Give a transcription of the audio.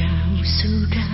jauh sudah.